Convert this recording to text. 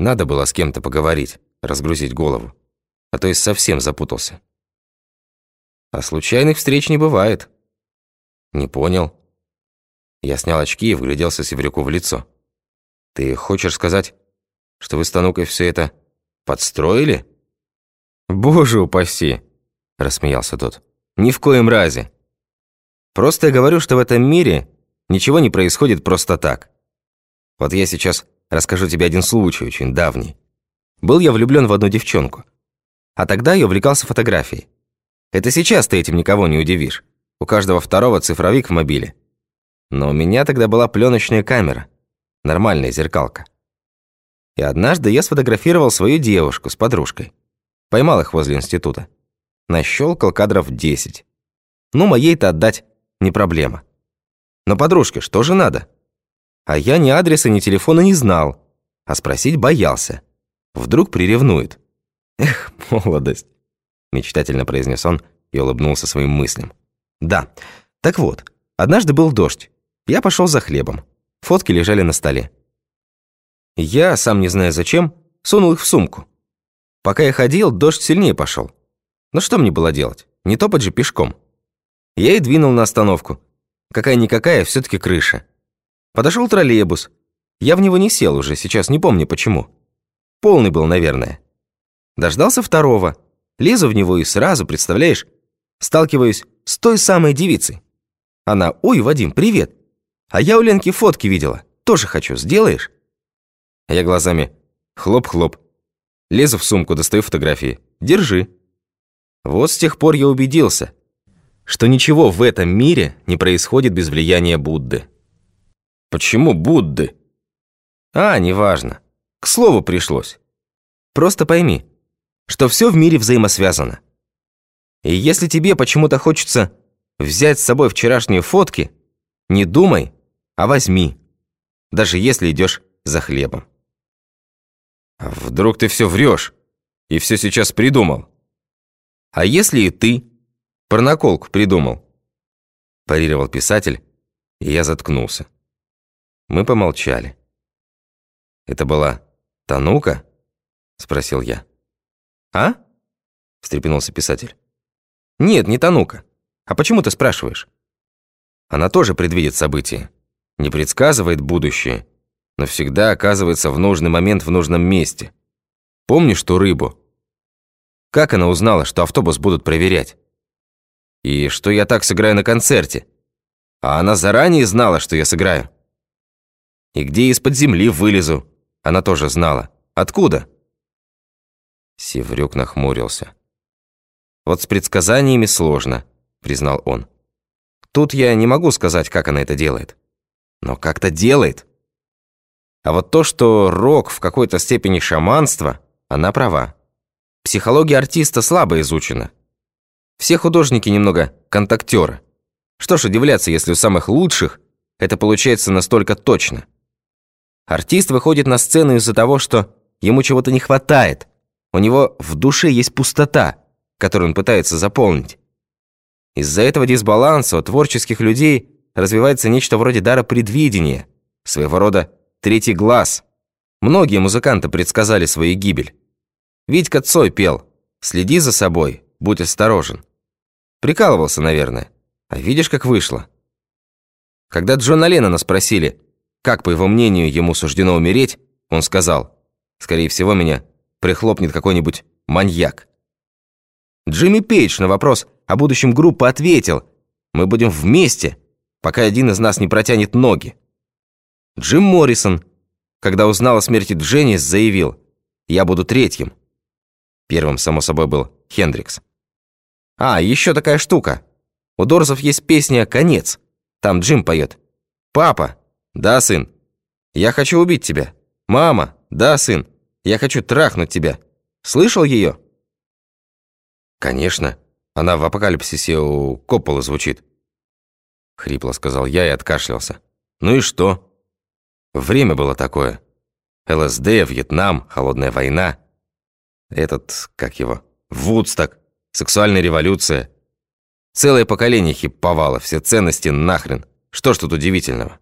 Надо было с кем-то поговорить, разгрузить голову. А то и совсем запутался. А случайных встреч не бывает. Не понял. Я снял очки и вгляделся Севрюку в лицо. Ты хочешь сказать, что вы с Танукой все это подстроили? Боже упаси, рассмеялся тот. Ни в коем разе. Просто я говорю, что в этом мире ничего не происходит просто так. Вот я сейчас расскажу тебе один случай, очень давний. Был я влюблен в одну девчонку. А тогда я увлекался фотографией. Это сейчас ты этим никого не удивишь. У каждого второго цифровик в мобиле. Но у меня тогда была пленочная камера. Нормальная зеркалка. И однажды я сфотографировал свою девушку с подружкой. Поймал их возле института. Нащелкал кадров 10. Ну, моей-то отдать не проблема. Но подружке что же надо? А я ни адреса, ни телефона не знал, а спросить боялся. Вдруг приревнует. Эх, молодость, мечтательно произнес он и улыбнулся своим мыслям. Да, так вот, однажды был дождь. Я пошел за хлебом. Фотки лежали на столе. Я, сам не зная зачем, сунул их в сумку. Пока я ходил, дождь сильнее пошел. Ну что мне было делать? Не топать же пешком. Я и двинул на остановку. Какая-никакая, все таки крыша. Подошел троллейбус. Я в него не сел уже, сейчас не помню почему. Полный был, наверное. Дождался второго. Лезу в него и сразу, представляешь, сталкиваюсь с той самой девицей. Она, ой, Вадим, привет. А я у Ленки фотки видела. Тоже хочу, сделаешь? Я глазами хлоп-хлоп. Лезу в сумку, достаю фотографии. Держи. Вот с тех пор я убедился, что ничего в этом мире не происходит без влияния Будды. Почему Будды? А, неважно. К слову пришлось. Просто пойми, что все в мире взаимосвязано. И если тебе почему-то хочется взять с собой вчерашние фотки, не думай, а возьми, даже если идешь за хлебом. Вдруг ты все врешь и все сейчас придумал? А если и ты про наколку придумал? Парировал писатель, и я заткнулся. Мы помолчали. Это была Танука? Спросил я. А? Встрепенулся писатель. Нет, не Танука. А почему ты спрашиваешь? Она тоже предвидит события. Не предсказывает будущее, но всегда оказывается в нужный момент в нужном месте. Помнишь ту рыбу? Как она узнала, что автобус будут проверять? И что я так сыграю на концерте? А она заранее знала, что я сыграю. И где из-под земли вылезу? Она тоже знала. Откуда? Севрюк нахмурился. Вот с предсказаниями сложно признал он. Тут я не могу сказать, как она это делает. Но как-то делает. А вот то, что рок в какой-то степени шаманство, она права. Психология артиста слабо изучена. Все художники немного контактеры. Что ж удивляться, если у самых лучших это получается настолько точно. Артист выходит на сцену из-за того, что ему чего-то не хватает. У него в душе есть пустота, которую он пытается заполнить. Из-за этого дисбаланса у творческих людей развивается нечто вроде дара предвидения, своего рода третий глаз. Многие музыканты предсказали свою гибель. Витька Цой пел «Следи за собой, будь осторожен». Прикалывался, наверное. А видишь, как вышло. Когда Джона Леннона спросили, как, по его мнению, ему суждено умереть, он сказал, «Скорее всего, меня прихлопнет какой-нибудь маньяк». Джимми Пейдж на вопрос о будущем группы ответил «Мы будем вместе, пока один из нас не протянет ноги». Джим Моррисон, когда узнал о смерти Дженнис, заявил «Я буду третьим». Первым, само собой, был Хендрикс. А, еще такая штука. У Дорзов есть песня «Конец». Там Джим поет «Папа, да, сын, я хочу убить тебя. Мама, да, сын, я хочу трахнуть тебя». Слышал ее? «Конечно. Она в апокалипсисе у Коппола звучит». Хрипло сказал я и откашлялся. «Ну и что?» Время было такое. ЛСД, Вьетнам, Холодная война. Этот, как его, Вудсток, сексуальная революция. Целое поколение хипповало, все ценности нахрен. Что ж тут удивительного?